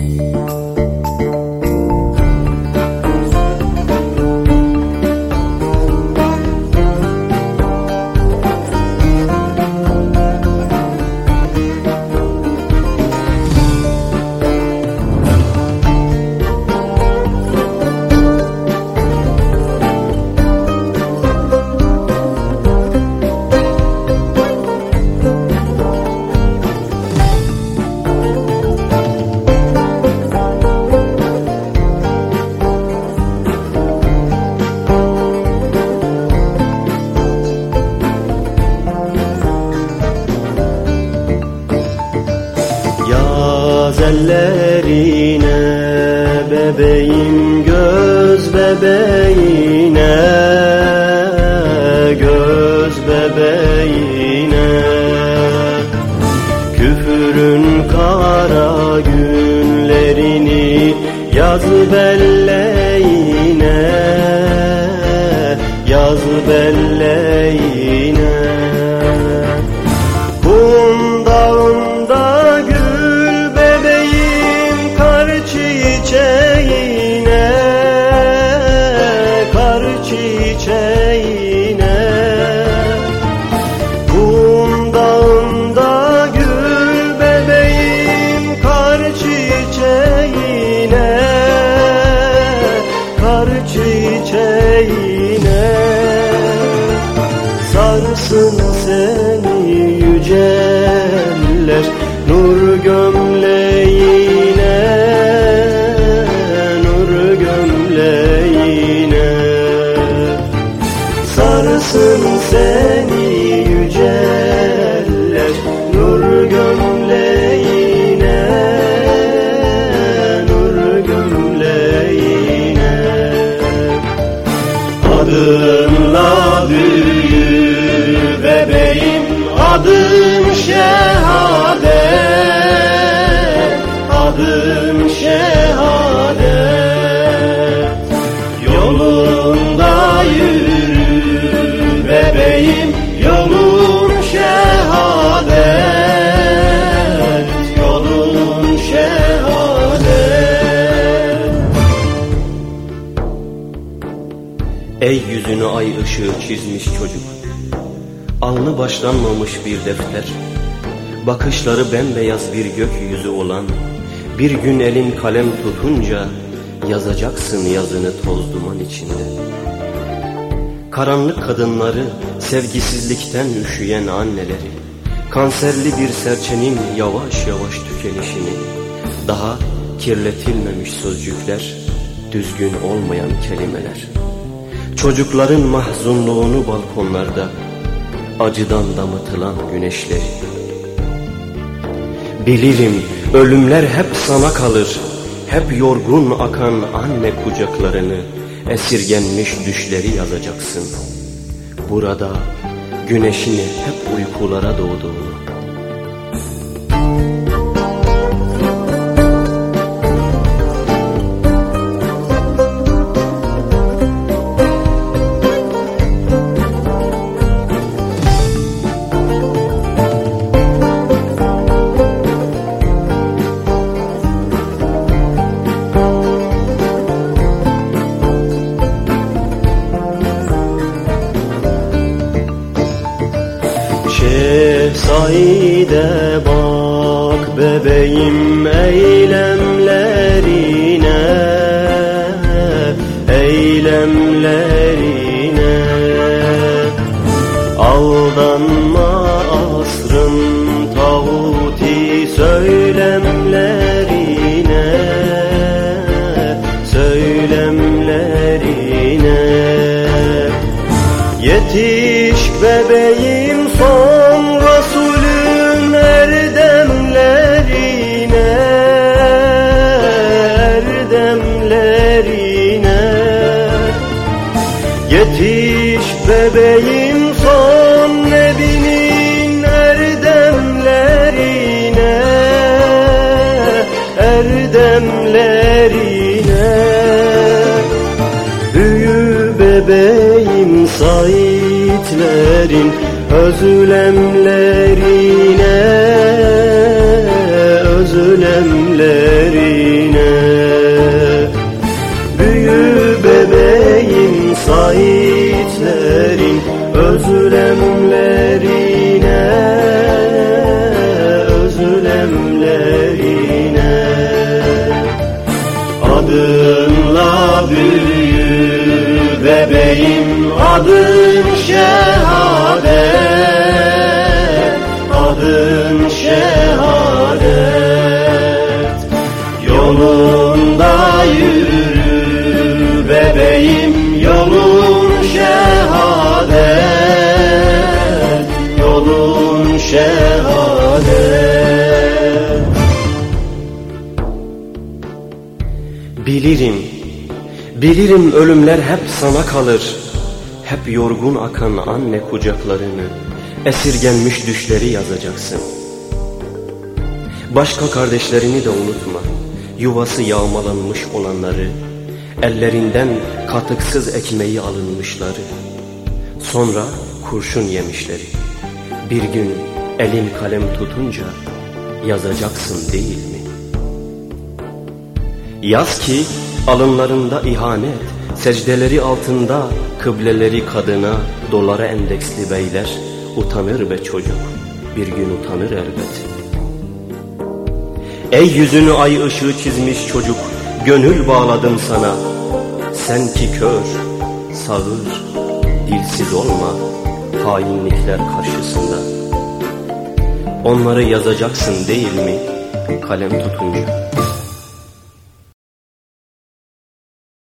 Bye. Ellerine bebeğim göz bebeğine göz bebeğine. Küfürün kara günlerini yaz belleğine yaz belleğine Nur gömleğine Ey yüzünü ay ışığı çizmiş çocuk. Alnı başlanmamış bir defter. Bakışları bembeyaz bir gökyüzü olan. Bir gün elin kalem tutunca Yazacaksın yazını toz duman içinde. Karanlık kadınları Sevgisizlikten üşüyen anneleri. Kanserli bir serçenin yavaş yavaş tükenişini. Daha kirletilmemiş sözcükler Düzgün olmayan kelimeler Çocukların mahzunluğunu balkonlarda Acıdan damıtılan güneşleri. Bilirim ölümler hep sana kalır. Hep yorgun akan anne kucaklarını Esirgenmiş düşleri yazacaksın. Burada güneşini hep uykulara doğduğunu Şehzade bak bebeğim eylemlerine Eylemlerine. Aldanma asrın tağuti söylemlerine Söylemlerine. Yetiş Ölenlerin özülemlerine Özülemlerine Büyü bebeğim Saitlerin özülemlerine Özülemlerine Adınla büyü bebeğim adın Bilirim, bilirim ölümler hep sana kalır. Hep yorgun akan anne kucaklarını, esirgenmiş düşleri yazacaksın. Başka kardeşlerini de unutma, yuvası yağmalanmış olanları, ellerinden katıksız ekmeği alınmışları, sonra kurşun yemişleri. Bir gün elin kalem tutunca yazacaksın değil mi? Yaz ki alınlarında ihanet, secdeleri altında kıbleleri kadına, dolara endeksli beyler utanır be çocuk, bir gün utanır elbet. Ey yüzünü ay ışığı çizmiş çocuk, gönül bağladım sana. Sen ki kör, sağır, dilsiz olma hainlikler karşısında. Onları yazacaksın değil mi kalem tutunca?